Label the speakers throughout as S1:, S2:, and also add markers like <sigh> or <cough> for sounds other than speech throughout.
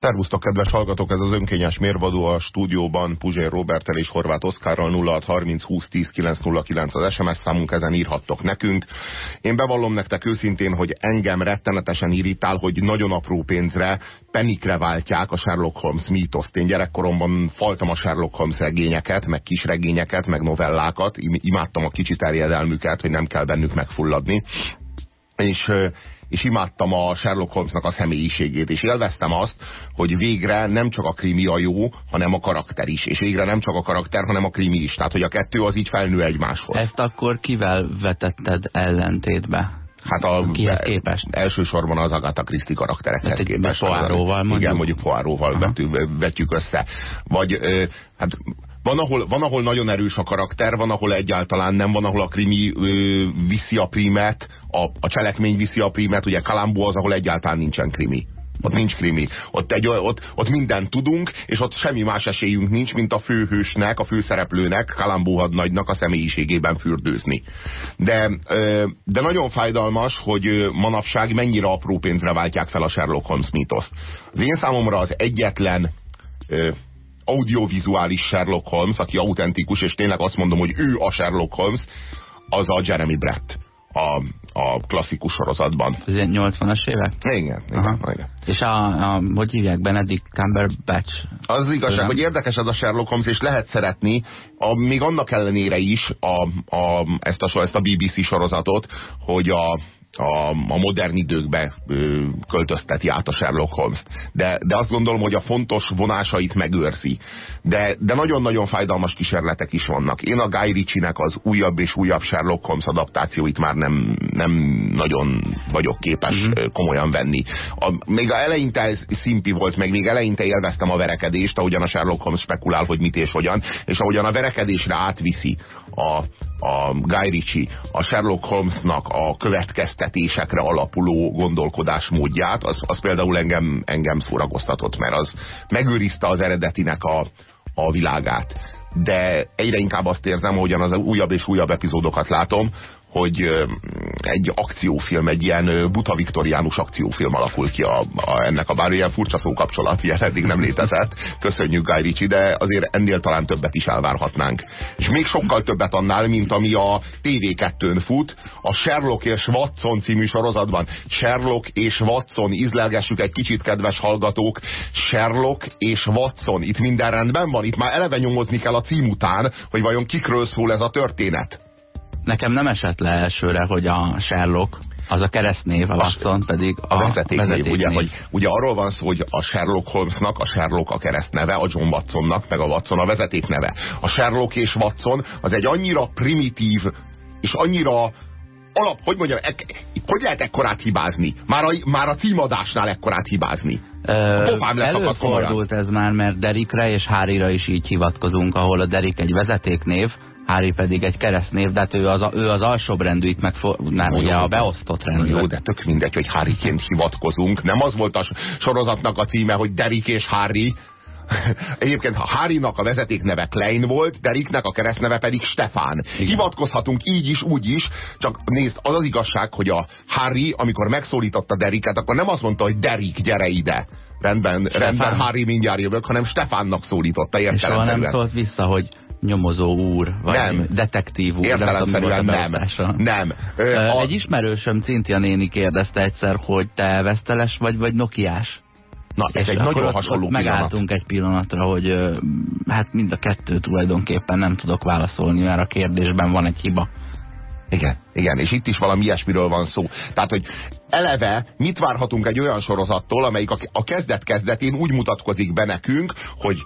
S1: Szervusztok, kedves hallgatók, ez az önkényes mérvadó a stúdióban Puzsér Robertel és Horváth Oszkárral 0630 20 10 909 az SMS számunk, ezen írhattok nekünk. Én bevallom nektek őszintén, hogy engem rettenetesen irritál, hogy nagyon apró pénzre, penikre váltják a Sherlock Holmes mítoszt. Én gyerekkoromban faltam a Sherlock Holmes regényeket, meg kisregényeket, meg novellákat, imádtam a kicsi terjedelmüket, hogy nem kell bennük megfulladni. És és imádtam a Sherlock Holmesnak a személyiségét, és élveztem azt, hogy végre nem csak a krimi a jó, hanem a karakter is, és végre nem csak a karakter, hanem a krimi is, tehát hogy a kettő az így felnő egymáshoz.
S2: Ezt akkor kivel vetetted ellentétbe?
S1: Hát a Kihez képest? Elsősorban az Agatha Christie karakterekhez hát képest.
S2: Poáróval mondjuk?
S1: Igen, mondjuk Poáróval vetjük össze. Vagy hát van ahol, van, ahol nagyon erős a karakter, van, ahol egyáltalán nem, van, ahol a krimi ö, viszi a primet, a, a cselekmény viszi a primet, ugye Kalambó az, ahol egyáltalán nincsen krimi. Ott nincs krimi. Ott, egy, ott, ott mindent tudunk, és ott semmi más esélyünk nincs, mint a főhősnek, a főszereplőnek, Kalambó hadnagynak a személyiségében fürdőzni. De, de nagyon fájdalmas, hogy manapság mennyire apró pénzre váltják fel a Sherlock Holmes mítoszt. Az én számomra az egyetlen audiovizuális Sherlock Holmes, aki autentikus, és tényleg azt mondom, hogy ő a Sherlock Holmes, az a Jeremy Brett a, a klasszikus sorozatban.
S2: Ez 80-as évek?
S1: Igen, igen, igen.
S2: És a, a, hogy hívják, Benedict Cumberbatch?
S1: Az igazság, Tudom. hogy érdekes ez a Sherlock Holmes, és lehet szeretni, a, még annak ellenére is a, a, ezt, a, ezt a BBC sorozatot, hogy a, a, a modern időkbe ö, költözteti át a Sherlock holmes de, de azt gondolom, hogy a fontos vonásait megőrzi. De, de nagyon-nagyon fájdalmas kísérletek is vannak. Én a Guy Ritchie-nek az újabb és újabb Sherlock Holmes adaptációit már nem, nem nagyon vagyok képes mm -hmm. komolyan venni. A, még a eleinte ez szimpi volt, meg még eleinte élveztem a verekedést, ahogyan a Sherlock Holmes spekulál, hogy mit és hogyan, és ahogyan a verekedésre átviszi a, a Guy Ritchie a Sherlock Holmesnak a következtetésekre alapuló gondolkodásmódját, az, az például engem, engem szórakoztatott, mert az megőrizte az eredetinek a, a világát. De egyre inkább azt érzem, hogyan az újabb és újabb epizódokat látom, hogy egy akciófilm, egy ilyen buta viktoriánus akciófilm alakul ki a, a, ennek a bár ilyen furcsa szókapcsolat, ilyen eddig nem létezett. Köszönjük Guy Ritchie, de azért ennél talán többet is elvárhatnánk. És még sokkal többet annál, mint ami a TV2-n fut, a Sherlock és Watson című sorozatban. Sherlock és Watson, izlelgessük egy kicsit, kedves hallgatók. Sherlock és Watson, itt minden rendben van, itt már eleve nyomozni kell a cím után, hogy vajon kikről szól ez a történet.
S2: Nekem nem esett le elsőre, hogy a Sherlock az a keresztnév, a Watson pedig a, vezetéknév. vezetéknév.
S1: Ugye, hogy, ugye arról van szó, hogy a Sherlock Holmesnak a Sherlock a keresztneve, a John Watsonnak meg a Watson a vezetékneve. A Sherlock és Watson az egy annyira primitív és annyira alap, hogy mondjam, e, hogy lehet ekkorát hibázni? Már a, már a címadásnál ekkorát hibázni.
S2: Előfordult ez már, mert Derikre és Hárira is így hivatkozunk, ahol a Derik egy vezetéknév, Hári pedig egy keresztnév, de hát ő az, ő az alsóbrendű, itt meg nem, ugye a beosztott rendű.
S1: Jó, de tök mindegy, hogy Háriként hivatkozunk. Nem az volt a sorozatnak a címe, hogy Derik és Hári, <laughs> Egyébként ha Hárinak a vezeték neve Klein volt, Deriknek a keresztneve pedig Stefán. Igen. Hivatkozhatunk így is, úgy is, csak nézd, az az igazság, hogy a Harry, amikor megszólította Deriket, akkor nem azt mondta, hogy Derik, gyere ide. Rendben, Stefán. rendben Harry mindjárt jövök, hanem Stefánnak szólította értelemszerűen.
S2: És nem szólt vissza, hogy nyomozó úr, vagy nem. detektív úr.
S1: Értelemszerűen nem. nem.
S2: Ö, a... Egy ismerősöm, Cintia néni kérdezte egyszer, hogy te veszteles vagy, vagy nokiás.
S1: Na, ez és egy nagyon hasonló
S2: pillanat. Megálltunk egy pillanatra, hogy hát mind a kettő tulajdonképpen nem tudok válaszolni, mert a kérdésben van egy hiba.
S1: Igen, igen, és itt is valami ilyesmiről van szó. Tehát, hogy eleve mit várhatunk egy olyan sorozattól, amelyik a kezdet-kezdetén úgy mutatkozik be nekünk, hogy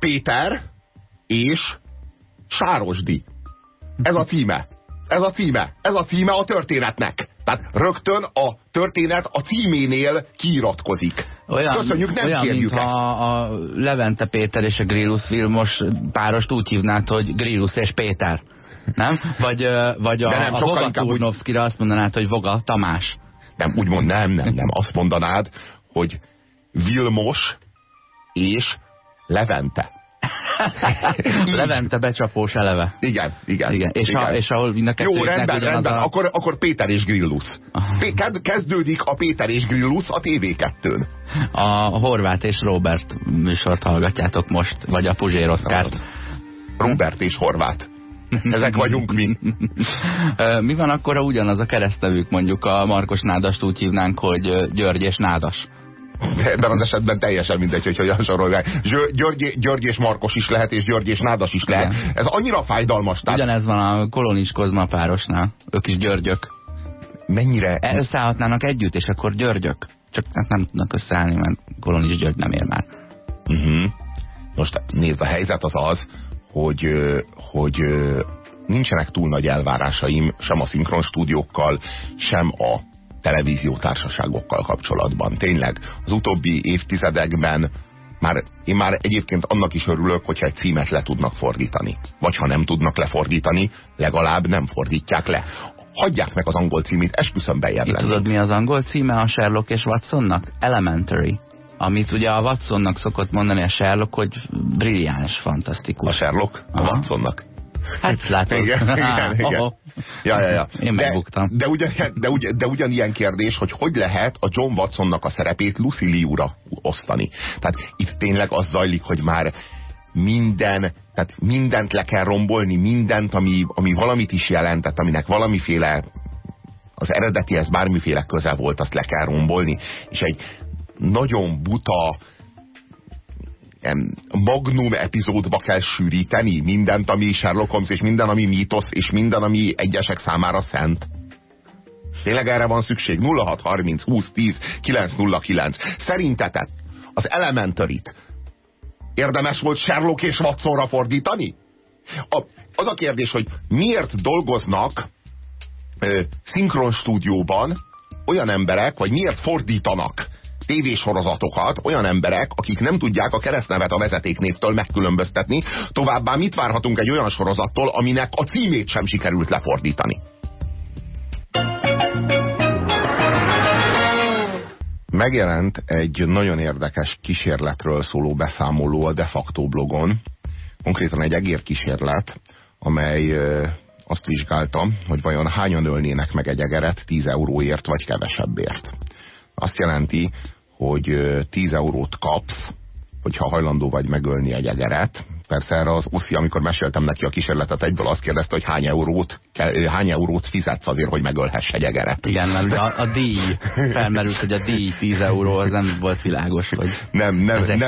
S1: Péter és Sárosdi. Ez a címe. Ez a címe. Ez a címe a történetnek. Tehát rögtön a történet a címénél kiiratkozik. Olyan, Köszönjük, nem
S2: olyan, kérjük mintha a Levente Péter és a Grillus Vilmos párost úgy hívnád, hogy Grillus és Péter. Nem? Vagy, vagy a, nem, a Voga Turnovszkira azt mondanád, hogy Voga Tamás.
S1: Nem, úgy mond, nem, nem, nem. Azt mondanád, hogy Vilmos és Levente. <laughs>
S2: Levente becsapós eleve.
S1: Igen, igen. igen.
S2: És,
S1: igen.
S2: A, és ahol mind a
S1: Jó, rendben, rendben. A... Akkor, akkor Péter és Grillus. Kezdődik a Péter és Grillus a TV2-n.
S2: A Horváth és Robert műsort hallgatjátok most, vagy a Puzsér Oszkárt.
S1: Robert és Horváth. Ezek vagyunk mi. <laughs>
S2: mi van akkor, ha ugyanaz a keresztevük, mondjuk a Markos Nádast úgy hívnánk, hogy György és Nádas?
S1: Ebben az esetben teljesen mindegy, hogy hogyan sorolják. György, György és Markos is lehet, és György és Nádas is lehet. Igen. Ez annyira fájdalmas.
S2: Tehát... Ugyanez van a Kolonis Kozma párosnál. Ők is Györgyök.
S1: Mennyire?
S2: Összeállhatnának együtt, és akkor Györgyök. Csak hát nem tudnak összeállni, mert Kolonis György nem ér már.
S1: Uh mhm. -huh. Most nézd, a helyzet az az, hogy, hogy nincsenek túl nagy elvárásaim sem a szinkron stúdiókkal, sem a televíziótársaságokkal kapcsolatban. Tényleg, az utóbbi évtizedekben már, én már egyébként annak is örülök, hogyha egy címet le tudnak fordítani. Vagy ha nem tudnak lefordítani, legalább nem fordítják le. Hagyják meg az angol címét, esküszöm bejebb
S2: Tudod, mi az angol címe a Sherlock és Watsonnak? Elementary. Amit ugye a Watsonnak szokott mondani a Sherlock, hogy brilliáns, fantasztikus.
S1: A Sherlock? A Aha. Watsonnak?
S2: Hát <laughs> látod.
S1: Igen, <laughs> igen, igen.
S2: Ja, ja, ja. Én megbuktam.
S1: De, de, ugyan, de, ugyan, de ugyanilyen kérdés, hogy hogy lehet a John Watsonnak a szerepét Lucy Liu-ra osztani. Tehát itt tényleg az zajlik, hogy már minden, tehát mindent le kell rombolni, mindent, ami, ami valamit is jelentett, aminek valamiféle az eredetihez bármiféle köze volt, azt le kell rombolni, és egy nagyon buta, magnum epizódba kell sűríteni mindent, ami Sherlock Holmes, és minden, ami mítosz, és minden, ami egyesek számára szent. Tényleg erre van szükség? 0630 20 10 909. Szerintetek az elementary érdemes volt Sherlock és Watsonra fordítani? A, az a kérdés, hogy miért dolgoznak ö, szinkron stúdióban olyan emberek, vagy miért fordítanak tévésorozatokat olyan emberek, akik nem tudják a keresztnevet a vezetéknévtől megkülönböztetni, továbbá mit várhatunk egy olyan sorozattól, aminek a címét sem sikerült lefordítani. Megjelent egy nagyon érdekes kísérletről szóló beszámoló a De facto blogon, konkrétan egy egér kísérlet, amely azt vizsgálta, hogy vajon hányan ölnének meg egy egeret 10 euróért vagy kevesebbért. Azt jelenti, hogy 10 eurót kapsz, hogyha hajlandó vagy megölni egy egeret. Persze erre az Oszi, amikor meséltem neki a kísérletet, egyből azt kérdezte, hogy hány eurót, hány eurót fizetsz azért, hogy megölhess egy egeret.
S2: Igen, mert a, a díj felmerült, hogy a díj 10 euró, az nem volt világos, hogy
S1: nem, nem, nem,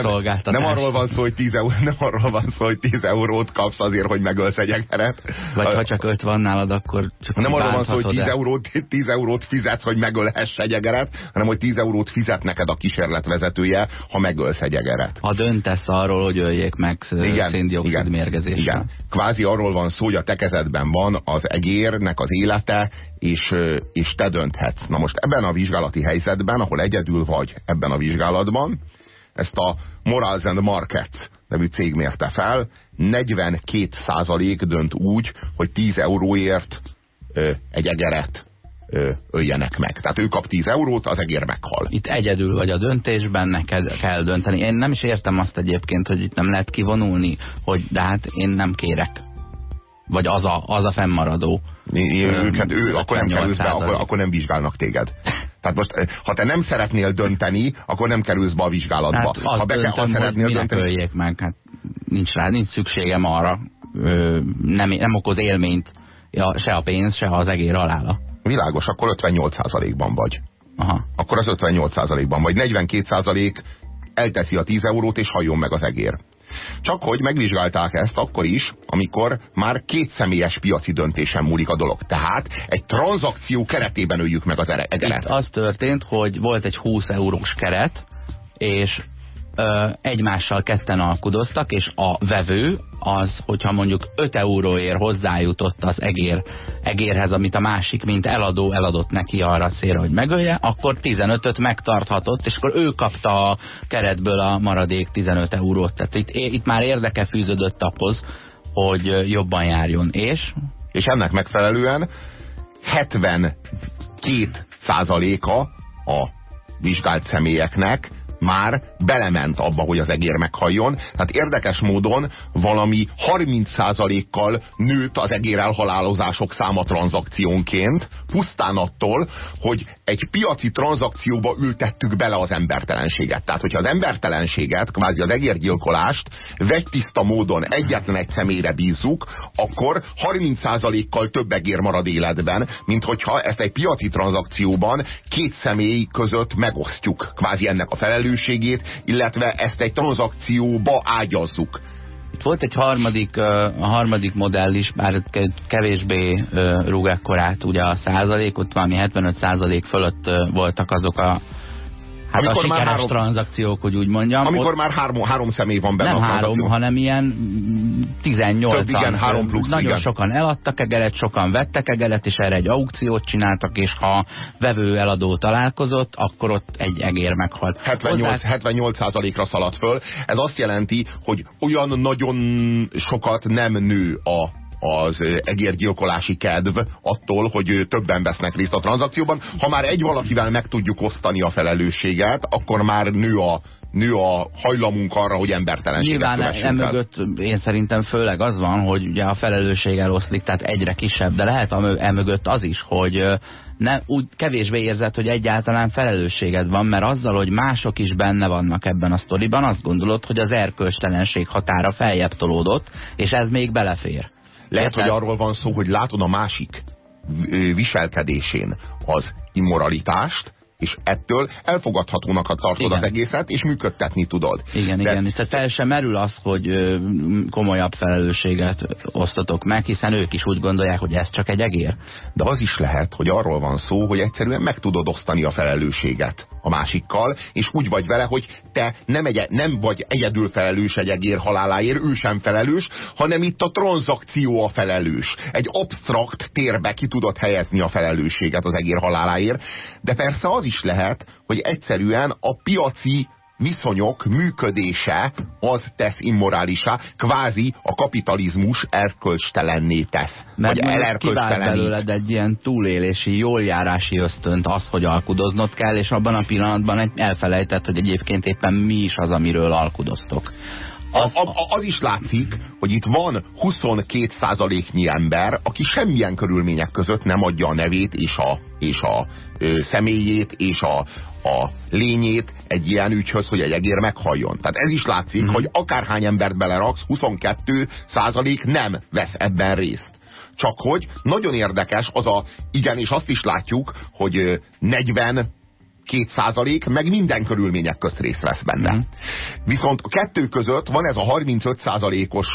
S1: nem arról van szó, hogy 10 euró, nem arról van szó, hogy 10 eurót kapsz azért, hogy megölsz egy egeret.
S2: Vagy a, ha csak 5 van nálad, akkor csak
S1: Nem arról van szó, hogy 10 eurót, 10 eurót fizetsz, hogy megölhess egy egeret, hanem hogy 10 eurót fizet neked a kísérletvezetője, ha megölsz egy egeret.
S2: Ha döntesz arról, hogy öljék meg széndiokszid mérgezéssel. Igen.
S1: Kvázi arról van szó, hogy a tekezetben van az egérnek az élete, és, és te dönthetsz. Na most ebben a vizsgálati helyzetben, ahol egyedül vagy ebben a vizsgálatban, ezt a Morals and Markets nevű cég mérte fel, 42% dönt úgy, hogy 10 euróért egy egeret öljenek meg. Tehát ő kap 10 eurót, az egér meghal.
S2: Itt egyedül vagy a döntésben, neked kell dönteni. Én nem is értem azt egyébként, hogy itt nem lehet kivonulni, hogy de hát én nem kérek. Vagy az a, az a fennmaradó.
S1: Őket, ő, akkor nem kerülsz be, akkor, akkor nem vizsgálnak téged. Tehát most, ha te nem szeretnél dönteni, akkor nem kerülsz be a vizsgálatba. Hát
S2: ha be döntöm, kell, ha szeretnél dönteni... meg, hát nincs rá, nincs szükségem arra. Ö, nem, nem okoz élményt ja, se a pénz, se az egér alála.
S1: Világos, akkor 58%-ban vagy.
S2: Aha.
S1: Akkor az 58%-ban vagy. 42% elteszi a 10 eurót, és halljon meg az egér. Csak hogy megvizsgálták ezt akkor is, amikor már két személyes piaci döntésen múlik a dolog. Tehát egy tranzakció keretében öljük meg az egeret.
S2: Itt az történt, hogy volt egy 20 eurós keret, és egymással ketten alkudoztak, és a vevő az, hogyha mondjuk 5 euróért hozzájutott az egér, egérhez, amit a másik, mint eladó eladott neki arra szélre, hogy megölje, akkor 15-öt megtarthatott, és akkor ő kapta a keretből a maradék 15 eurót. Tehát itt, itt már érdeke fűződött ahhoz, hogy jobban járjon. És?
S1: És ennek megfelelően 72 százaléka a vizsgált személyeknek már belement abba, hogy az egér meghalljon. Tehát érdekes módon valami 30%-kal nőtt az egér elhalálozások száma tranzakciónként, pusztán attól, hogy egy piaci tranzakcióba ültettük bele az embertelenséget. Tehát, hogyha az embertelenséget, kvázi az egérgyilkolást vegytiszta módon egyetlen egy személyre bízzuk, akkor 30%-kal több egér marad életben, mint hogyha ezt egy piaci tranzakcióban két személy között megosztjuk kvázi ennek a felelősségét, illetve ezt egy tranzakcióba ágyazzuk.
S2: Itt volt egy harmadik, a harmadik modell is, bár kevésbé rúg ekkorát ugye a százalék, ott valami 75 százalék fölött voltak azok a Hát amikor a már három, tranzakciók, hogy úgy mondjam.
S1: Amikor ott, már három, három személy van benne
S2: Nem három, hanem ilyen 18 Több,
S1: igen, három plusz,
S2: Nagyon
S1: igen.
S2: sokan eladtak egeret, sokan vettek egeret, és erre egy aukciót csináltak, és ha vevő-eladó találkozott, akkor ott egy egér meghalt.
S1: 78, 78%-ra szaladt föl. Ez azt jelenti, hogy olyan nagyon sokat nem nő a az egérgyilkolási kedv attól, hogy többen vesznek részt a tranzakcióban. Ha már egy valakivel meg tudjuk osztani a felelősséget, akkor már nő a, nő a hajlamunk arra, hogy embertelenséget
S2: Nyilván emögött én szerintem főleg az van, hogy ugye a felelősség eloszlik, tehát egyre kisebb, de lehet emögött az is, hogy ne, úgy kevésbé érzed, hogy egyáltalán felelősséged van, mert azzal, hogy mások is benne vannak ebben a sztoriban, azt gondolod, hogy az erkölcstelenség határa feljebb tolódott, és ez még belefér.
S1: Lehet, hogy arról van szó, hogy látod a másik viselkedésén az immoralitást, és ettől elfogadhatónak tartod igen. az egészet, és működtetni tudod.
S2: Igen, De... igen, tehát fel sem merül az, hogy komolyabb felelősséget osztatok meg, hiszen ők is úgy gondolják, hogy ez csak egy egér.
S1: De az is lehet, hogy arról van szó, hogy egyszerűen meg tudod osztani a felelősséget a másikkal, és úgy vagy vele, hogy te nem, egy, nem vagy egyedül felelős egy egér haláláért, ő sem felelős, hanem itt a tranzakció a felelős. Egy absztrakt térbe ki tudod helyezni a felelősséget az egér haláláért, de persze az is lehet, hogy egyszerűen a piaci viszonyok működése az tesz immorálisá, kvázi a kapitalizmus erkölcstelenné tesz.
S2: Mert vagy kivált belőled egy ilyen túlélési, jóljárási ösztönt az, hogy alkudoznod kell, és abban a pillanatban elfelejtett, hogy egyébként éppen mi is az, amiről alkudoztok.
S1: Az, a, a, az is látszik, hogy itt van 22 százaléknyi ember, aki semmilyen körülmények között nem adja a nevét és a, és a ö, személyét és a, a lényét egy ilyen ügyhöz, hogy egy egér meghalljon. Tehát ez is látszik, mm. hogy akárhány embert beleraksz, 22 százalék nem vesz ebben részt. Csak hogy nagyon érdekes az a, igen, és azt is látjuk, hogy 40 két százalék, meg minden körülmények közt részt vesz benne. Mm. Viszont a kettő között van ez a 35 százalékos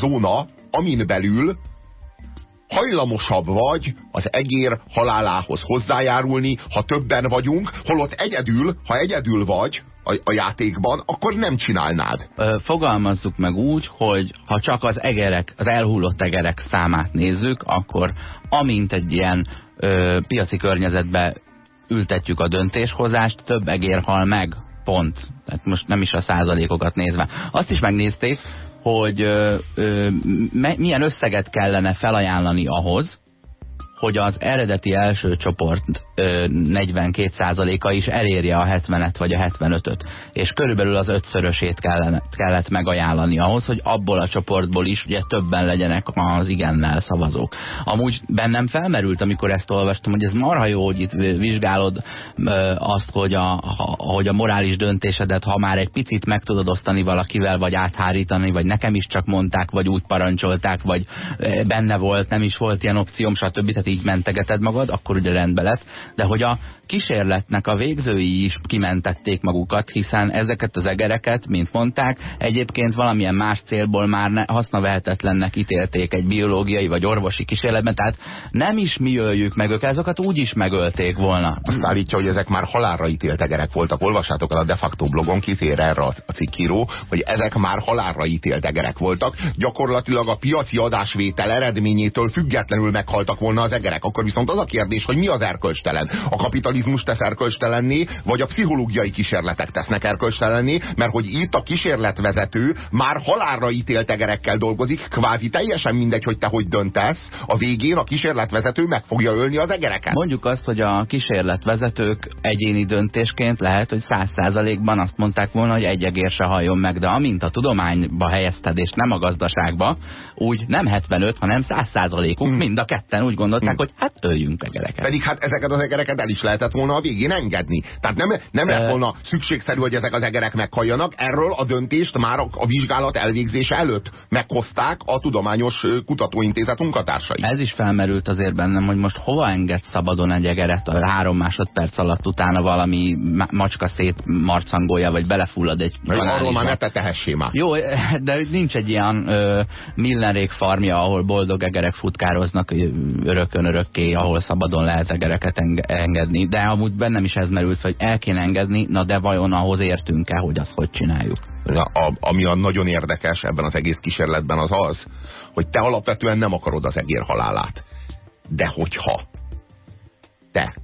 S1: zóna, amin belül hajlamosabb vagy az egér halálához hozzájárulni, ha többen vagyunk, holott egyedül, ha egyedül vagy a, a játékban, akkor nem csinálnád.
S2: Fogalmazzuk meg úgy, hogy ha csak az egerek, az elhullott egerek számát nézzük, akkor amint egy ilyen ö, piaci környezetbe ültetjük a döntéshozást, több egér hal meg, pont. Tehát most nem is a százalékokat nézve. Azt is megnézték, hogy ö, ö, milyen összeget kellene felajánlani ahhoz, hogy az eredeti első csoport 42%-a is elérje a 70-et vagy a 75-öt. És körülbelül az ötszörösét kellene, kellett megajánlani ahhoz, hogy abból a csoportból is ugye többen legyenek az igennel szavazók. Amúgy bennem felmerült, amikor ezt olvastam, hogy ez marha jó, hogy itt vizsgálod azt, hogy a, hogy a morális döntésedet, ha már egy picit meg tudod osztani valakivel, vagy áthárítani, vagy nekem is csak mondták, vagy úgy parancsolták, vagy benne volt, nem is volt ilyen opcióm, stb. Tehát így mentegeted magad, akkor ugye rendben lesz de hogy a kísérletnek a végzői is kimentették magukat, hiszen ezeket az egereket, mint mondták, egyébként valamilyen más célból már ne, hasznavehetetlennek ítélték egy biológiai vagy orvosi kísérletben, tehát nem is mi öljük meg őket, azokat úgy is megölték volna.
S1: Azt állítja, hogy ezek már halálra ítélt egerek voltak. Olvassátok el a de facto blogon, kitér erre a cikkíró, hogy ezek már halálra ítélt egerek voltak. Gyakorlatilag a piaci adásvétel eredményétől függetlenül meghaltak volna az egerek. Akkor viszont az a kérdés, hogy mi az erkölcstelen erkölcstelen. A kapitalizmus tesz erkölcstelenné, vagy a pszichológiai kísérletek tesznek erkölcstelenné, mert hogy itt a kísérletvezető már halálra ítélt egerekkel dolgozik, kvázi teljesen mindegy, hogy te hogy döntesz, a végén a kísérletvezető meg fogja ölni az egereket.
S2: Mondjuk azt, hogy a kísérletvezetők egyéni döntésként lehet, hogy száz százalékban azt mondták volna, hogy egy egér se halljon meg, de amint a tudományba helyezted, és nem a gazdaságba, úgy nem 75, hanem 100 százalékunk, hmm. mind a ketten úgy gondolták, hmm. hogy hát öljünk egereket.
S1: Pedig hát ezeket az egereket el is lehetett volna a végén engedni. Tehát nem, nem lett volna szükségszerű, hogy ezek az egerek meghalljanak. Erről a döntést már a, vizsgálat elvégzése előtt meghozták a Tudományos Kutatóintézet munkatársai.
S2: Ez is felmerült azért bennem, hogy most hova enged szabadon egy egeret a három másodperc alatt utána valami macska szét marcangolja, vagy belefullad egy
S1: Arról már ne te tehessé már.
S2: Jó, de nincs egy ilyen ö, Millenrék farmja, ahol boldog egerek futkároznak örökön örökké, ahol szabadon lehet egereket engedni. De amúgy bennem is ez merült, hogy el kéne engedni, na de vajon ahhoz értünk-e, hogy azt hogy csináljuk?
S1: A, ami a nagyon érdekes ebben az egész kísérletben az az, hogy te alapvetően nem akarod az egér halálát. De hogyha te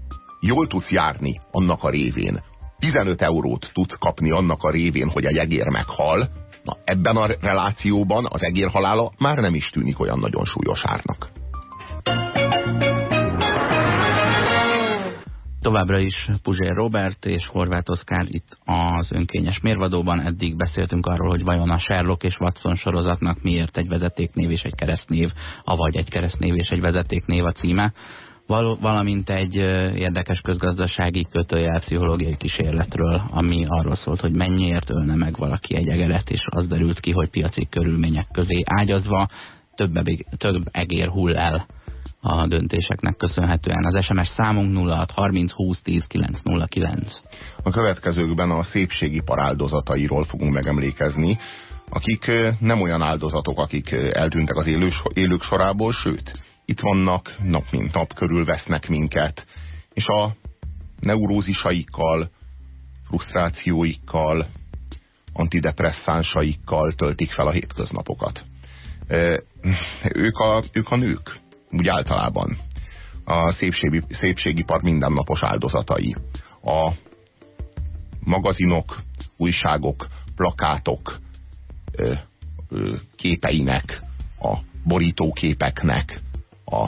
S1: jól tudsz járni annak a révén, 15 eurót tudsz kapni annak a révén, hogy egy egér meghal, Na, ebben a relációban az egér halála már nem is tűnik olyan nagyon súlyos árnak.
S2: Továbbra is Puzsér Robert és Horváth Oszkár itt az önkényes mérvadóban. Eddig beszéltünk arról, hogy vajon a Sherlock és Watson sorozatnak miért egy vezetéknév és egy keresztnév, avagy egy keresztnév és egy vezetéknév a címe valamint egy érdekes közgazdasági kötőjel pszichológiai kísérletről, ami arról szólt, hogy mennyiért ölne meg valaki egy egeret, és az derült ki, hogy piaci körülmények közé ágyazva több, több egér hull el a döntéseknek köszönhetően. Az SMS számunk 06 30 20 10 909.
S1: A következőkben a szépségipar áldozatairól fogunk megemlékezni, akik nem olyan áldozatok, akik eltűntek az élők sorából, sőt, itt vannak, nap mint nap körülvesznek minket, és a neurózisaikkal, frusztrációikkal, antidepresszánsaikkkal töltik fel a hétköznapokat. Ők a, ők a nők, úgy általában. A szépségi, szépségipar mindennapos áldozatai. A magazinok, újságok, plakátok képeinek, a borítóképeknek, a,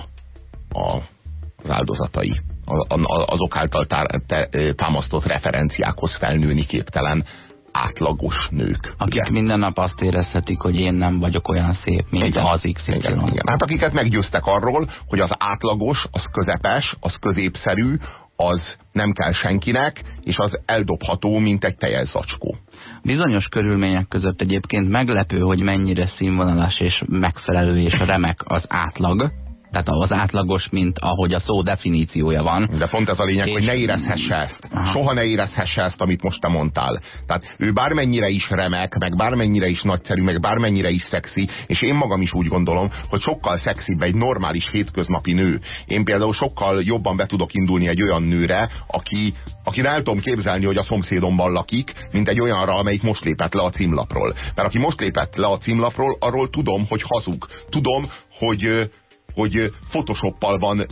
S1: a, az áldozatai. A, a, azok által tá, te, támasztott referenciákhoz felnőni képtelen átlagos nők.
S2: Akik ugye? minden nap azt érezhetik, hogy én nem vagyok olyan szép, mint igen, az XY.
S1: Igen, igen. Hát akiket meggyőztek arról, hogy az átlagos, az közepes, az középszerű, az nem kell senkinek, és az eldobható, mint egy teljes zacskó.
S2: Bizonyos körülmények között egyébként meglepő, hogy mennyire színvonalas és megfelelő és remek az átlag, tehát az átlagos, mint ahogy a szó definíciója van.
S1: De pont ez a lényeg, és... hogy ne érezhesse ezt. Aha. Soha ne érezhesse ezt, amit most te mondtál. Tehát ő bármennyire is remek, meg bármennyire is nagyszerű, meg bármennyire is szexi, és én magam is úgy gondolom, hogy sokkal szexibb egy normális hétköznapi nő. Én például sokkal jobban be tudok indulni egy olyan nőre, aki, akire el tudom képzelni, hogy a szomszédomban lakik, mint egy olyanra, amelyik most lépett le a címlapról. Mert aki most lépett le a címlapról, arról tudom, hogy hazug. Tudom, hogy hogy photoshoppal van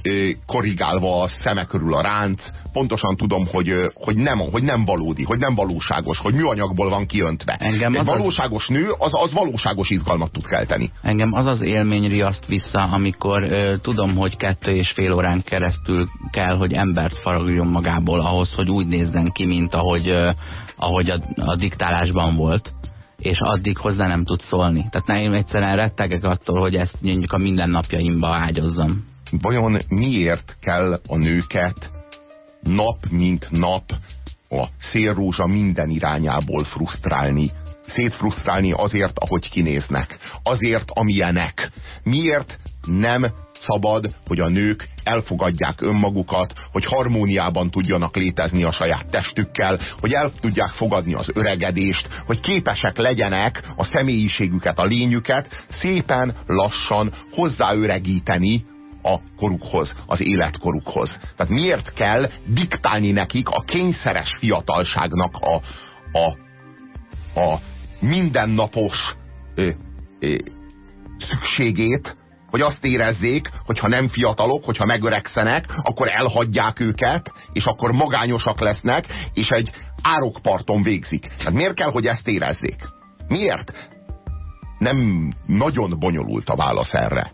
S1: korrigálva a szeme körül a ránc, pontosan tudom, hogy, hogy, nem, hogy nem valódi, hogy nem valóságos, hogy műanyagból van kiöntve. Engem Egy valóságos az... nő, az, az valóságos izgalmat tud kelteni.
S2: Engem az az élmény riaszt vissza, amikor ö, tudom, hogy kettő és fél órán keresztül kell, hogy embert faragjon magából ahhoz, hogy úgy nézzen ki, mint ahogy, ö, ahogy a, a diktálásban volt és addig hozzá nem tud szólni. Tehát én egyszerűen rettegek attól, hogy ezt mondjuk a mindennapjaimba ágyozzam.
S1: Vajon miért kell a nőket nap mint nap a szélrózsa minden irányából frusztrálni, szétfrusztrálni azért, ahogy kinéznek, azért, amilyenek. Miért nem szabad, hogy a nők elfogadják önmagukat, hogy harmóniában tudjanak létezni a saját testükkel, hogy el tudják fogadni az öregedést, hogy képesek legyenek a személyiségüket, a lényüket szépen, lassan hozzáöregíteni a korukhoz, az életkorukhoz. Tehát miért kell diktálni nekik a kényszeres fiatalságnak a, a, a mindennapos ö, ö, szükségét, hogy azt érezzék, hogy ha nem fiatalok, hogyha megöregszenek, akkor elhagyják őket, és akkor magányosak lesznek, és egy árokparton végzik. Hát miért kell, hogy ezt érezzék? Miért? Nem nagyon bonyolult a válasz erre.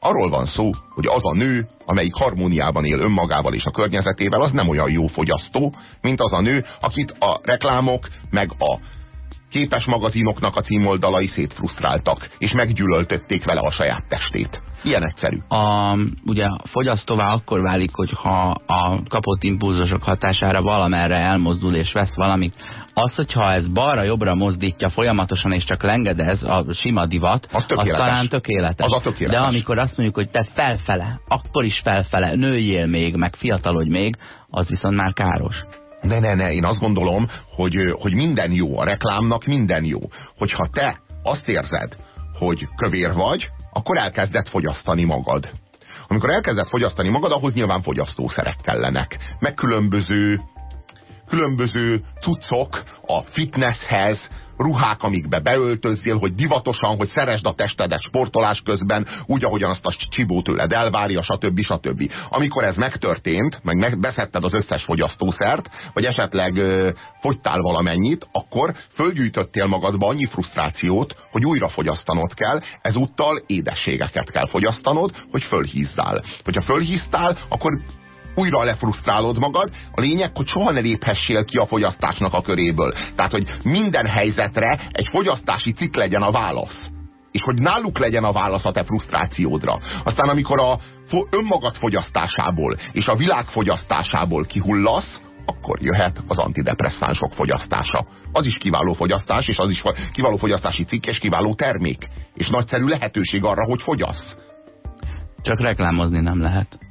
S1: Arról van szó, hogy az a nő, amelyik harmóniában él önmagával és a környezetével, az nem olyan jó fogyasztó, mint az a nő, akit a reklámok, meg a képes magazinoknak a címoldalai szétfrusztráltak, és meggyűlöltötték vele a saját testét. Ilyen egyszerű.
S2: A, ugye fogyasztóvá akkor válik, hogyha a kapott impulzusok hatására valamerre elmozdul és vesz valamit. Az, hogyha ez balra-jobbra mozdítja folyamatosan és csak lengedez a sima divat,
S1: az,
S2: az talán tökéletes.
S1: Az a tökéletes.
S2: De amikor azt mondjuk, hogy te felfele, akkor is felfele, nőjél még, meg fiatalodj még, az viszont már káros.
S1: Ne, ne, ne, én azt gondolom, hogy, hogy minden jó, a reklámnak minden jó. Hogyha te azt érzed, hogy kövér vagy, akkor elkezded fogyasztani magad. Amikor elkezded fogyasztani magad, ahhoz nyilván fogyasztószerek kellenek. Meg különböző, különböző cuccok a fitnesshez, ruhák, amikbe beöltözzél, hogy divatosan, hogy szeresd a testedet sportolás közben, úgy, ahogyan azt a csibó tőled elvárja, stb. stb. Amikor ez megtörtént, meg beszedted az összes fogyasztószert, vagy esetleg ö, fogytál valamennyit, akkor fölgyűjtöttél magadba annyi frusztrációt, hogy újra fogyasztanod kell, ezúttal édességeket kell fogyasztanod, hogy fölhízzál. Hogyha fölhíztál, akkor újra lefrusztrálod magad. A lényeg, hogy soha ne léphessél ki a fogyasztásnak a köréből. Tehát, hogy minden helyzetre egy fogyasztási cikk legyen a válasz. És hogy náluk legyen a válasz a te frusztrációdra. Aztán amikor a önmagad fogyasztásából és a világ fogyasztásából kihullasz, akkor jöhet az antidepresszánsok fogyasztása. Az is kiváló fogyasztás, és az is kiváló fogyasztási cikk, és kiváló termék. És nagyszerű lehetőség arra, hogy fogyasz.
S2: Csak reklámozni nem lehet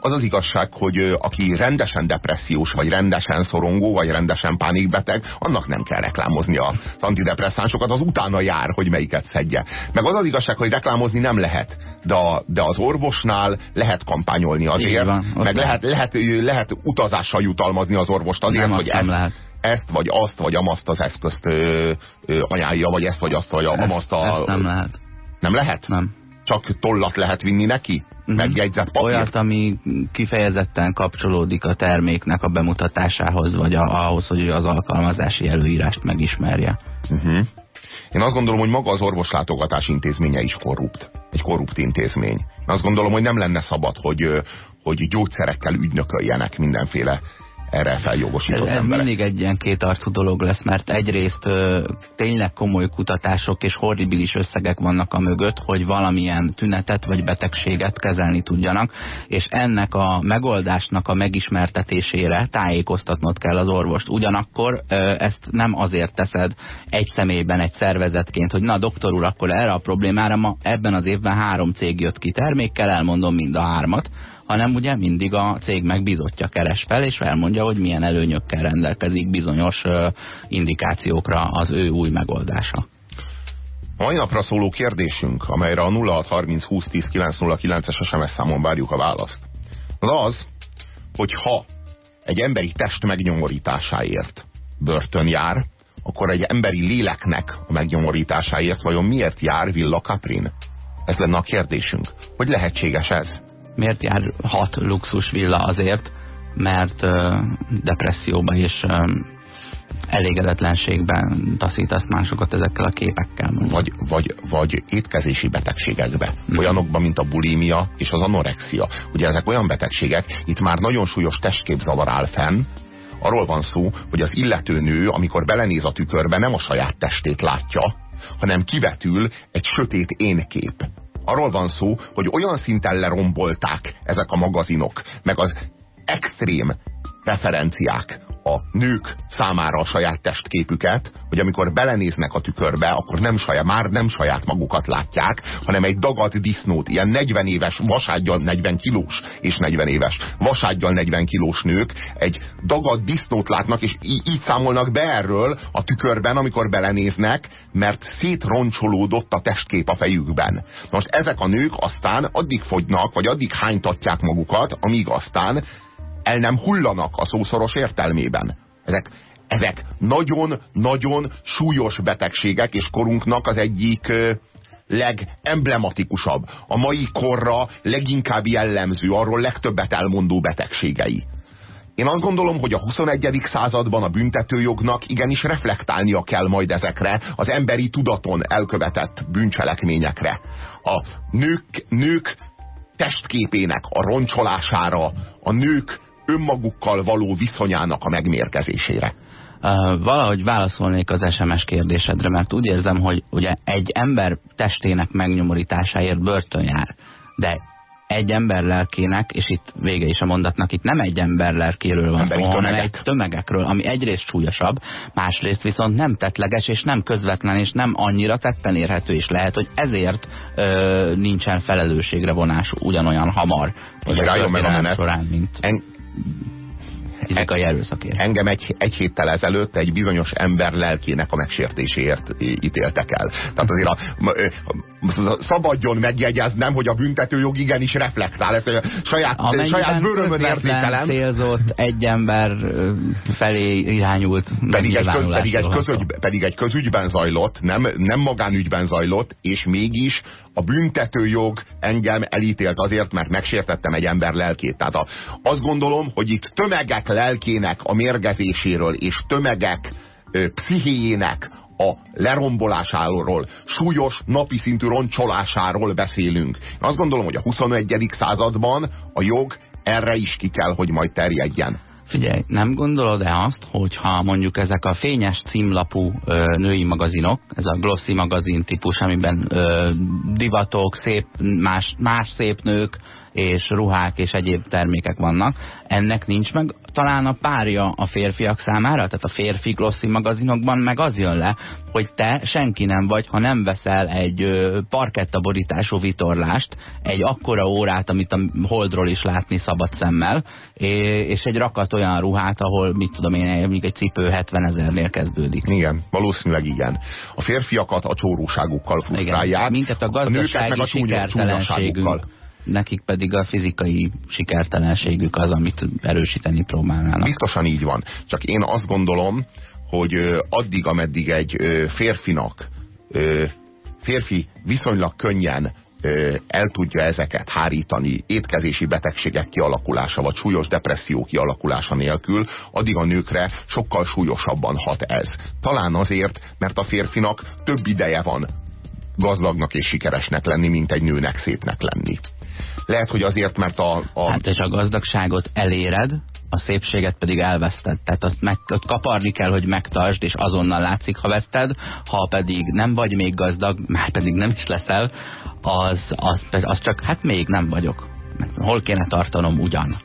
S1: az az igazság, hogy aki rendesen depressziós, vagy rendesen szorongó, vagy rendesen pánikbeteg, annak nem kell reklámozni az antidepresszánsokat, az utána jár, hogy melyiket szedje. Meg az az igazság, hogy reklámozni nem lehet, de, a, de az orvosnál lehet kampányolni azért, van, meg lehet, lehet, lehet utazással jutalmazni az orvost azért,
S2: nem,
S1: hogy
S2: ezt, lehet.
S1: ezt, vagy azt, vagy amazt az eszközt ö, ö, ajánlja, vagy ezt, vagy azt, vagy amazt a...
S2: Ezt nem lehet.
S1: Nem lehet?
S2: Nem.
S1: Csak tollat lehet vinni neki? Mhm. megjegyzett papír.
S2: Olyat, ami kifejezetten kapcsolódik a terméknek a bemutatásához, vagy a, ahhoz, hogy az alkalmazási előírást megismerje. Uh
S1: mhm. -huh. Én azt gondolom, hogy maga az orvoslátogatás intézménye is korrupt. Egy korrupt intézmény. Én azt gondolom, hogy nem lenne szabad, hogy, hogy gyógyszerekkel ügynököljenek mindenféle erre feljogosított
S2: ez,
S1: ez
S2: mindig egy ilyen kétarcú dolog lesz, mert egyrészt ö, tényleg komoly kutatások és horribilis összegek vannak a mögött, hogy valamilyen tünetet vagy betegséget kezelni tudjanak, és ennek a megoldásnak a megismertetésére tájékoztatnod kell az orvost. Ugyanakkor ö, ezt nem azért teszed egy személyben, egy szervezetként, hogy na doktor úr, akkor erre a problémára ma ebben az évben három cég jött ki termékkel, elmondom mind a hármat, hanem ugye mindig a cég megbízottja keres fel, és elmondja, hogy milyen előnyökkel rendelkezik bizonyos indikációkra az ő új megoldása.
S1: A mai napra szóló kérdésünk, amelyre a 0630 2010 909-es SMS számon várjuk a választ, az az, hogy ha egy emberi test megnyomorításáért börtön jár, akkor egy emberi léleknek a megnyomorításáért vajon miért jár Villa Caprin? Ez lenne a kérdésünk. Hogy lehetséges ez?
S2: Miért jár hat luxus villa azért, mert depresszióba és elégedetlenségben taszítasz másokat ezekkel a képekkel.
S1: Vagy, vagy, vagy étkezési betegségekbe. Mm. Olyanokban, mint a bulímia és az anorexia. Ugye ezek olyan betegségek, itt már nagyon súlyos testképzavar áll fenn, arról van szó, hogy az illető nő, amikor belenéz a tükörbe, nem a saját testét látja, hanem kivetül egy sötét énkép arról van szó, hogy olyan szinten lerombolták ezek a magazinok, meg az extrém referenciák a nők számára a saját testképüket, hogy amikor belenéznek a tükörbe, akkor nem saját, már nem saját magukat látják, hanem egy dagadt disznót, ilyen 40 éves, vasádgyal 40 kilós és 40 éves, vasádgyal 40 kilós nők egy dagadt disznót látnak, és így számolnak be erről a tükörben, amikor belenéznek, mert szétroncsolódott a testkép a fejükben. Most ezek a nők aztán addig fogynak, vagy addig hánytatják magukat, amíg aztán el nem hullanak a szószoros értelmében. Ezek, ezek nagyon-nagyon súlyos betegségek, és korunknak az egyik legemblematikusabb, a mai korra leginkább jellemző, arról legtöbbet elmondó betegségei. Én azt gondolom, hogy a 21. században a büntetőjognak igenis reflektálnia kell majd ezekre az emberi tudaton elkövetett bűncselekményekre. A nők, nők testképének a roncsolására, a nők önmagukkal való viszonyának a megmérkezésére.
S2: Uh, valahogy válaszolnék az SMS kérdésedre, mert úgy érzem, hogy ugye egy ember testének megnyomorításáért börtön jár, de egy ember lelkének, és itt vége is a mondatnak, itt nem egy ember lelkéről van szó, hanem egy tömegekről, ami egyrészt súlyosabb, másrészt viszont nem tettleges, és nem közvetlen, és nem annyira tetten érhető, és lehet, hogy ezért ö, nincsen felelősségre vonás ugyanolyan hamar.
S1: Hogy rájön meg a menet.
S2: Során, mint... En Thank you. Fizikai erőszakért.
S1: Engem egy, egy héttel ezelőtt egy bizonyos ember lelkének a megsértéséért ítéltek el. Tehát azért a, szabadjon megjegyeznem, hogy a büntetőjog igenis reflektál. Ezt a saját, saját bőrömön érzékelem.
S2: célzott egy ember felé irányult
S1: pedig egy, köz, pedig, egy közügy, pedig egy közügyben zajlott, nem, nem magánügyben zajlott, és mégis a büntetőjog engem elítélt azért, mert megsértettem egy ember lelkét. Tehát a, azt gondolom, hogy itt tömegek lelkének a mérgezéséről és tömegek ö, pszichéjének a lerombolásáról, súlyos napi szintű roncsolásáról beszélünk. Én azt gondolom, hogy a 21. században a jog erre is ki kell, hogy majd terjedjen.
S2: Figyelj, nem gondolod-e azt, hogyha mondjuk ezek a fényes címlapú ö, női magazinok, ez a glossy magazin típus, amiben ö, divatok, szép, más, más szép nők, és ruhák és egyéb termékek vannak. Ennek nincs meg talán a párja a férfiak számára, tehát a férfi glossy magazinokban meg az jön le, hogy te senki nem vagy, ha nem veszel egy parkettaborítású vitorlást, egy akkora órát, amit a holdról is látni szabad szemmel, és egy rakat olyan ruhát, ahol mit tudom én, még egy cipő 70 ezernél kezdődik.
S1: Igen, valószínűleg igen. A férfiakat a csóróságukkal frusztrálják, igen.
S2: minket a gazdasági a sikertelenségünk nekik pedig a fizikai sikertelenségük az, amit erősíteni próbálnának.
S1: Biztosan így van. Csak én azt gondolom, hogy addig, ameddig egy férfinak férfi viszonylag könnyen el tudja ezeket hárítani étkezési betegségek kialakulása, vagy súlyos depresszió kialakulása nélkül, addig a nőkre sokkal súlyosabban hat ez. Talán azért, mert a férfinak több ideje van gazdagnak és sikeresnek lenni, mint egy nőnek szépnek lenni. Lehet, hogy azért, mert a... a...
S2: Hát és a gazdagságot eléred, a szépséget pedig elveszted. Tehát azt, meg, azt kaparni kell, hogy megtartsd, és azonnal látszik, ha veszted. Ha pedig nem vagy még gazdag, már pedig nem is leszel, az, az, az csak, hát még nem vagyok. Hol kéne tartanom ugyan?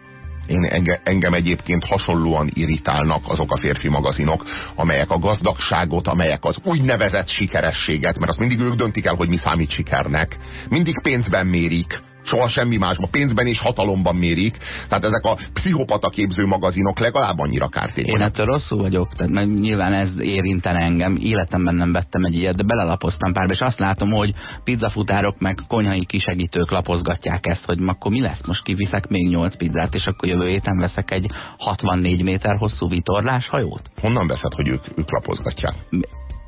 S1: Én enge, engem egyébként hasonlóan irritálnak azok a férfi magazinok, amelyek a gazdagságot, amelyek az úgynevezett sikerességet, mert azt mindig ők döntik el, hogy mi számít sikernek. Mindig pénzben mérik soha semmi másban, pénzben és hatalomban mérik. Tehát ezek a pszichopata képző magazinok legalább annyira kártékonyak.
S2: Én ettől rosszul vagyok, tehát meg nyilván ez érintene engem. Életemben nem vettem egy ilyet, de belelapoztam párba, és azt látom, hogy pizzafutárok meg konyhai kisegítők lapozgatják ezt, hogy akkor mi lesz, most kiviszek még 8 pizzát, és akkor jövő héten veszek egy 64 méter hosszú vitorlás hajót.
S1: Honnan veszed, hogy ők, ők lapozgatják?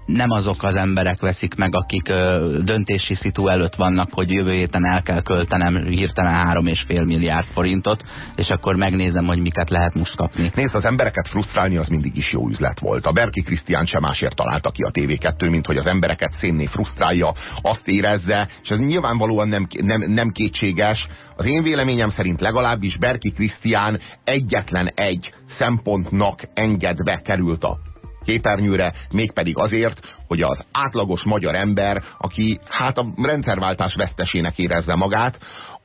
S2: Nem azok az emberek veszik meg, akik ö, döntési szitu előtt vannak, hogy jövő héten el kell költenem hirtelen fél milliárd forintot, és akkor megnézem, hogy miket lehet most kapni.
S1: Nézd, az embereket frusztrálni az mindig is jó üzlet volt. A Berki Krisztián sem másért találta ki a TV2, mint hogy az embereket szénné frusztrálja, azt érezze, és ez nyilvánvalóan nem, nem, nem kétséges. Az én véleményem szerint legalábbis Berki Krisztián egyetlen egy szempontnak engedve került a képernyőre, mégpedig azért, hogy az átlagos magyar ember, aki hát a rendszerváltás vesztesének érezze magát,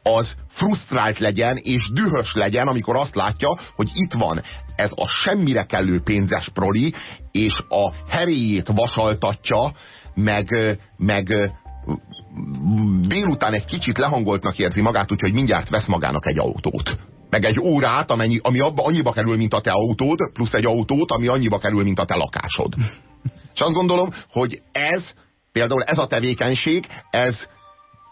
S1: az frusztrált legyen és dühös legyen, amikor azt látja, hogy itt van ez a semmire kellő pénzes proli, és a heréjét vasaltatja, meg, meg délután egy kicsit lehangoltnak érzi magát, úgyhogy mindjárt vesz magának egy autót meg egy órát, amennyi, ami abba annyiba kerül, mint a te autód, plusz egy autót, ami annyiba kerül, mint a te lakásod. És azt gondolom, hogy ez, például ez a tevékenység, ez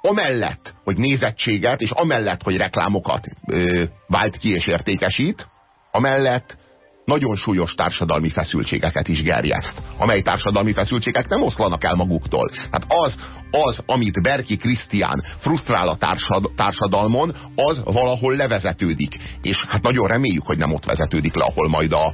S1: amellett, hogy nézettséget, és amellett, hogy reklámokat ö, vált ki és értékesít, amellett nagyon súlyos társadalmi feszültségeket is gerjeszt, amely társadalmi feszültségek nem oszlanak el maguktól. Hát az, az amit Berki Krisztián frusztrál a társad, társadalmon, az valahol levezetődik. És hát nagyon reméljük, hogy nem ott vezetődik le, ahol majd a,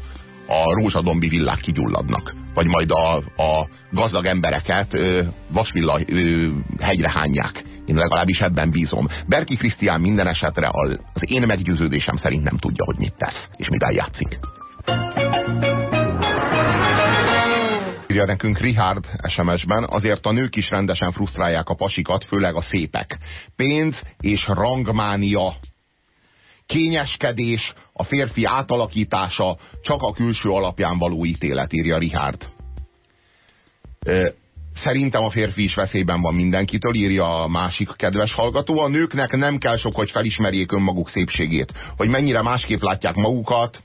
S1: a rózsadombi villák kigyulladnak. Vagy majd a, a gazdag embereket ö, vasvilla ö, hegyre hányják. Én legalábbis ebben bízom. Berki Krisztián minden esetre az én meggyőződésem szerint nem tudja, hogy mit tesz, és mivel játszik. Írja nekünk Richard SMS-ben, azért a nők is rendesen frusztrálják a pasikat, főleg a szépek. Pénz és rangmánia kényeskedés, a férfi átalakítása, csak a külső alapján való ítélet, írja Richard. Szerintem a férfi is veszélyben van mindenkitől, írja a másik kedves hallgató. A nőknek nem kell sok, hogy felismerjék önmaguk szépségét. Hogy mennyire másképp látják magukat.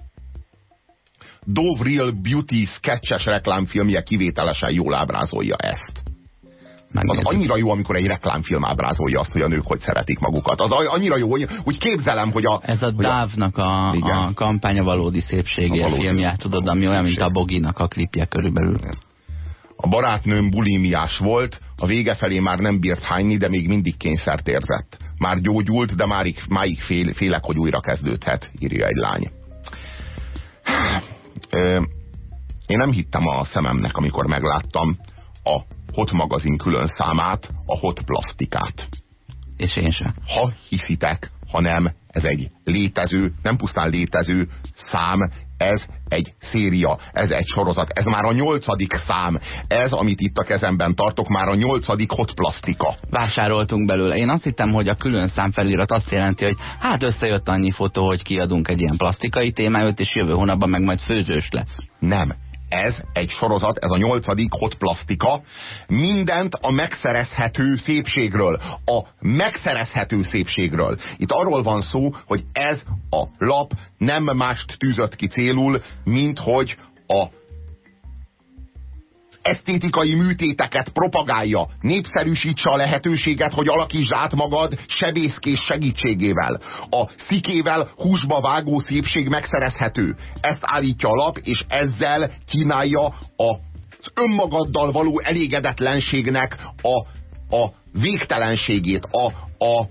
S1: Dove Real Beauty sketches reklámfilmje kivételesen jól ábrázolja ezt. Az annyira jó, amikor egy reklámfilm ábrázolja azt, hogy a nők hogy szeretik magukat. Az annyira jó, hogy úgy képzelem, hogy a...
S2: Ez a Dávnak a, a, a kampánya valódi szépségé a filmje, tudod, ami olyan, mint a Boginak a klipje körülbelül.
S1: A barátnőm bulimiás volt, a vége felé már nem bírt hányni, de még mindig kényszert érzett. Már gyógyult, de már máig fél, félek, hogy újra kezdődhet, írja egy lány. Én nem hittem a szememnek, amikor megláttam a Hot magazin külön számát, a Hot plastikát.
S2: És én sem.
S1: Ha hiszitek, hanem ez egy létező, nem pusztán létező szám, ez egy széria, ez egy sorozat, ez már a nyolcadik szám. Ez, amit itt a kezemben tartok, már a nyolcadik hot plastika.
S2: Vásároltunk belőle. Én azt hittem, hogy a külön szám felirat azt jelenti, hogy hát összejött annyi fotó, hogy kiadunk egy ilyen plastikai témáját, és jövő hónapban meg majd főzős lesz.
S1: Nem ez egy sorozat, ez a nyolcadik hot plastika, mindent a megszerezhető szépségről, a megszerezhető szépségről. Itt arról van szó, hogy ez a lap nem mást tűzött ki célul, mint hogy a esztétikai műtéteket propagálja, népszerűsítse a lehetőséget, hogy alakítsd át magad sebészkés segítségével. A szikével húsba vágó szépség megszerezhető. Ezt állítja a lap, és ezzel kínálja a önmagaddal való elégedetlenségnek a, a végtelenségét, a, a,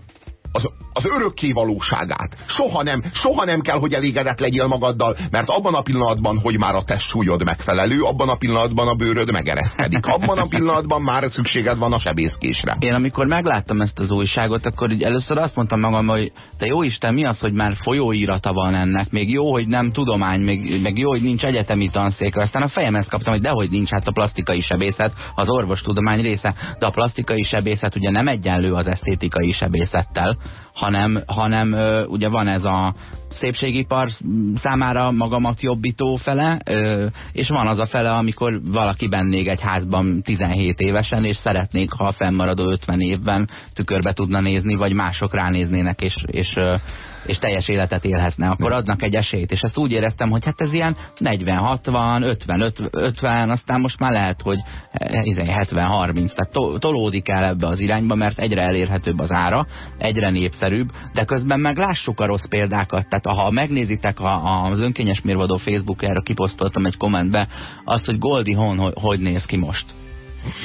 S1: az, az örökké valóságát. Soha nem, soha nem kell, hogy elégedett legyél magaddal, mert abban a pillanatban, hogy már a testsúlyod megfelelő, abban a pillanatban a bőröd megereszkedik. Abban a pillanatban már szükséged van a sebészkésre.
S2: Én amikor megláttam ezt az újságot, akkor először azt mondtam magam, hogy te jó Isten, mi az, hogy már folyóírata van ennek? Még jó, hogy nem tudomány, még, még jó, hogy nincs egyetemi tanszék. Aztán a fejemhez kaptam, hogy dehogy nincs, hát a plastikai sebészet az orvostudomány része, de a plastikai sebészet ugye nem egyenlő az esztétikai sebészettel, hanem, hanem ugye van ez a szépségipar számára magamat jobbító fele, és van az a fele, amikor valaki bennék egy házban 17 évesen, és szeretnék, ha a fennmaradó 50 évben tükörbe tudna nézni, vagy mások ránéznének, és, és és teljes életet élhetne, akkor adnak egy esélyt. És ezt úgy éreztem, hogy hát ez ilyen 40, 60, 50, 50, aztán most már lehet, hogy 70, 30, tehát to tolódik el ebbe az irányba, mert egyre elérhetőbb az ára, egyre népszerűbb, de közben meg lássuk a rossz példákat. Tehát ha megnézitek a, az önkényes mérvadó Facebookjára, kiposztoltam egy kommentbe azt, hogy Goldie Hawn hogy, hogy néz ki most.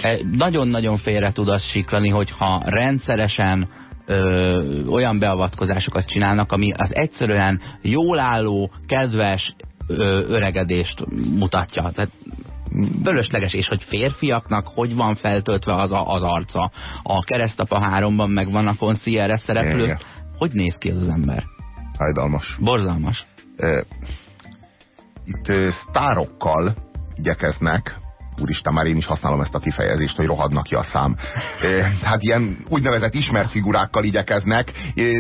S2: E, nagyon-nagyon félre tud az siklani, hogyha rendszeresen ö, olyan beavatkozásokat csinálnak, ami az egyszerűen jól álló, kedves ö, öregedést mutatja. Tehát bölösleges, és hogy férfiaknak hogy van feltöltve az, a, az arca. A keresztapa háromban meg van a concierre szereplő. Hogy néz ki az, az ember?
S1: Hajdalmas.
S2: Borzalmas.
S1: Itt sztárokkal igyekeznek úristen, már én is használom ezt a kifejezést, hogy rohadnak ki a szám. Hát ilyen úgynevezett ismert figurákkal igyekeznek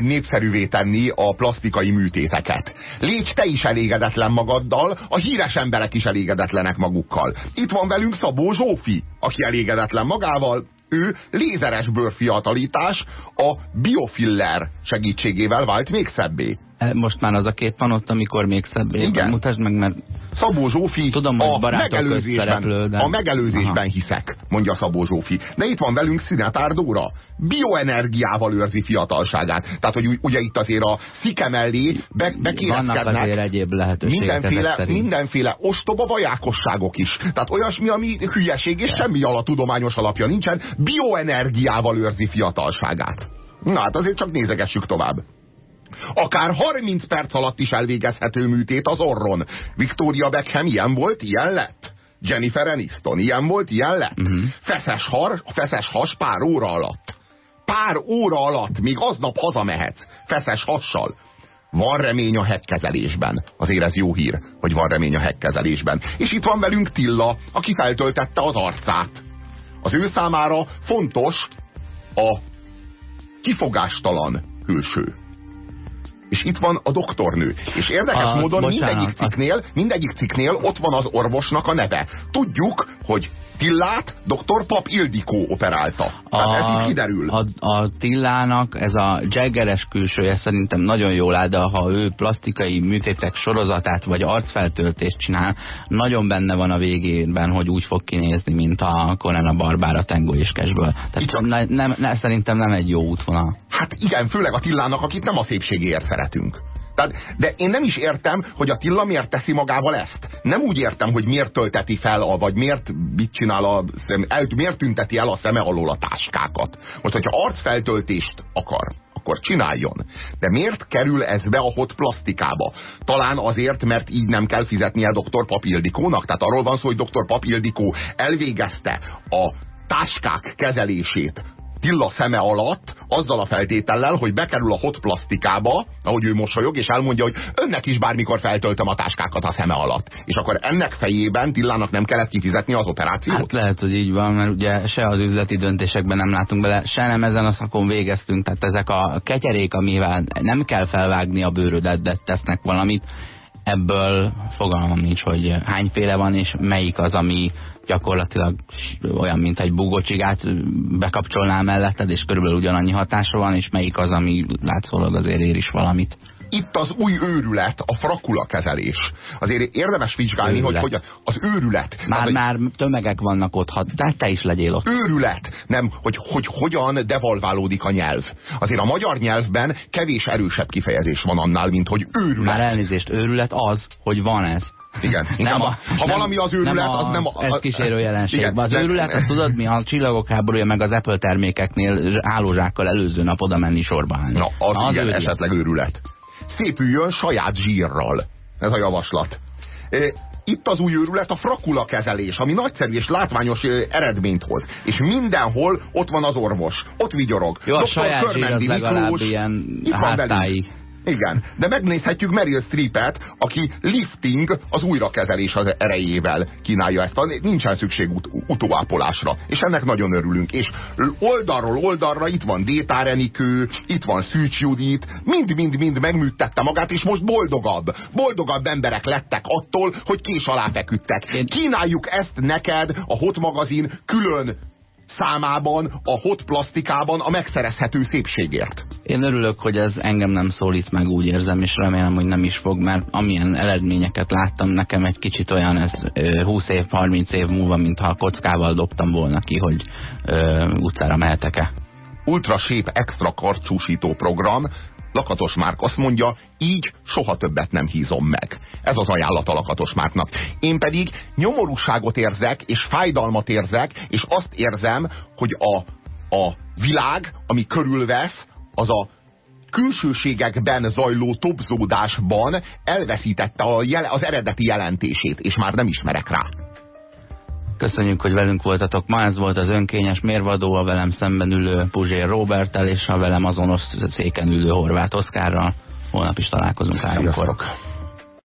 S1: népszerűvé tenni a plastikai műtéteket. Légy te is elégedetlen magaddal, a híres emberek is elégedetlenek magukkal. Itt van velünk Szabó Zsófi, aki elégedetlen magával, ő lézeres bőrfiatalítás a biofiller segítségével vált még szebbé.
S2: Most már az a kép van ott, amikor még szebbé. Igen. Mutasd meg, mert
S1: Szabó Zsófi
S2: Tudom,
S1: a megelőzésben, a megelőzésben Aha. hiszek, mondja Szabó Zsófi. De itt van velünk Szinetár Dóra. Bioenergiával őrzi fiatalságát. Tehát, hogy ugye itt azért a szike mellé be,
S2: Vannak azért egyéb lehetőségek
S1: mindenféle, mindenféle ostoba vajákosságok is. Tehát olyasmi, ami hülyeség és semmi alatt tudományos alapja nincsen, bioenergiával őrzi fiatalságát. Na hát azért csak nézegessük tovább. Akár 30 perc alatt is elvégezhető műtét az orron. Victoria Beckham ilyen volt, ilyen lett. Jennifer Aniston ilyen volt, ilyen lett. Uh mhm. -huh. feszes, har, feszes has pár óra alatt. Pár óra alatt, még aznap hazamehetsz. Feszes hassal. Van remény a hekkezelésben. Azért ez jó hír, hogy van remény a hekkezelésben. És itt van velünk Tilla, aki feltöltette az arcát. Az ő számára fontos a kifogástalan külső. És itt van a doktornő. És érdekes a, módon bocsánat, mindegyik cikknél, mindegyik cikknél ott van az orvosnak a neve. Tudjuk, hogy Tillát dr. Pap Ildikó operálta. Tehát a, ez így kiderül.
S2: A, a Tillának ez a jaggeres külsője szerintem nagyon jól áll, de ha ő plastikai műtétek sorozatát vagy arcfeltöltést csinál, nagyon benne van a végében, hogy úgy fog kinézni, mint a Conan a Barbár a Tango és Kesből. Tehát ne, nem, ne, szerintem nem egy jó útvonal.
S1: Hát igen, főleg a Tillának, akit nem a szépségéért szeretünk. Tehát, de én nem is értem, hogy Attila miért teszi magával ezt. Nem úgy értem, hogy miért tölteti fel, a, vagy miért mit csinál a szem, el, miért tünteti el a szeme alól a táskákat. Most, hogyha arcfeltöltést akar, akkor csináljon. De miért kerül ez be a hot plastikába? Talán azért, mert így nem kell fizetnie dr. Papildikónak. Tehát arról van szó, hogy dr. Papildikó elvégezte a táskák kezelését Tilla szeme alatt, azzal a feltétellel, hogy bekerül a hot plastikába, ahogy ő mosolyog, és elmondja, hogy önnek is bármikor feltöltöm a táskákat a szeme alatt. És akkor ennek fejében Tillának nem kellett kifizetni az operációt?
S2: Hát lehet, hogy így van, mert ugye se az üzleti döntésekben nem látunk bele, se nem ezen a szakon végeztünk, tehát ezek a ketyerék, amivel nem kell felvágni a bőrödet, de tesznek valamit, ebből fogalmam nincs, hogy hányféle van, és melyik az, ami gyakorlatilag olyan, mint egy bugocsigát bekapcsolnál melletted, és körülbelül ugyanannyi hatása van, és melyik az, ami látszólag azért ér is valamit
S1: itt az új őrület, a frakula kezelés. Azért érdemes vizsgálni, őrület. hogy, hogy az őrület.
S2: Már,
S1: az,
S2: már tömegek vannak ott, ha de te is legyél ott.
S1: Őrület. Nem, hogy, hogy hogyan devalválódik a nyelv. Azért a magyar nyelvben kevés erősebb kifejezés van annál, mint hogy őrület.
S2: Már elnézést, őrület az, hogy van ez.
S1: Igen. Nem a, a, ha nem, valami az őrület, nem a, az nem a...
S2: Ez kísérő jelenség. Igen, az őrület, azt tudod mi? A csillagok háborúja meg az Apple termékeknél hálózsákkal előző nap oda menni sorba állni.
S1: Na, az, Na, az igen, őrület. esetleg őrület. Szépüljön saját zsírral. Ez a javaslat. Itt az új őrület a frakula kezelés, ami nagyszerű és látványos eredményt hoz. És mindenhol ott van az orvos, ott vigyorog.
S2: Jó, a saját zsír az legalább Miklós, ilyen háttáig.
S1: Igen, de megnézhetjük Meryl Streepet, aki lifting az újrakezelés az erejével kínálja ezt. Nincsen szükség ut utóápolásra, és ennek nagyon örülünk. És oldalról oldalra itt van Détár Enikő, itt van Szűcs Judit, mind-mind-mind megműtette magát, és most boldogabb. Boldogabb emberek lettek attól, hogy kés alá feküdtek. Kínáljuk ezt neked, a Hot magazin külön számában, a hot plastikában a megszerezhető szépségért.
S2: Én örülök, hogy ez engem nem szólít meg, úgy érzem, és remélem, hogy nem is fog, mert amilyen eredményeket láttam, nekem egy kicsit olyan ez 20 év, 30 év múlva, mintha a kockával dobtam volna ki, hogy ö, utcára mehetek-e.
S1: Ultra Shape Extra karcsúsító program Lakatos Márk azt mondja, így soha többet nem hízom meg. Ez az ajánlat a Lakatos Márknak. Én pedig nyomorúságot érzek, és fájdalmat érzek, és azt érzem, hogy a, a világ, ami körülvesz, az a külsőségekben zajló topzódásban elveszítette a jele, az eredeti jelentését, és már nem ismerek rá.
S2: Köszönjük, hogy velünk voltatok. Ma ez volt az önkényes mérvadó, a velem szemben ülő Puzsér Robertel, és a velem azonos széken ülő Horváth Oszkárral. Holnap is találkozunk háromkor.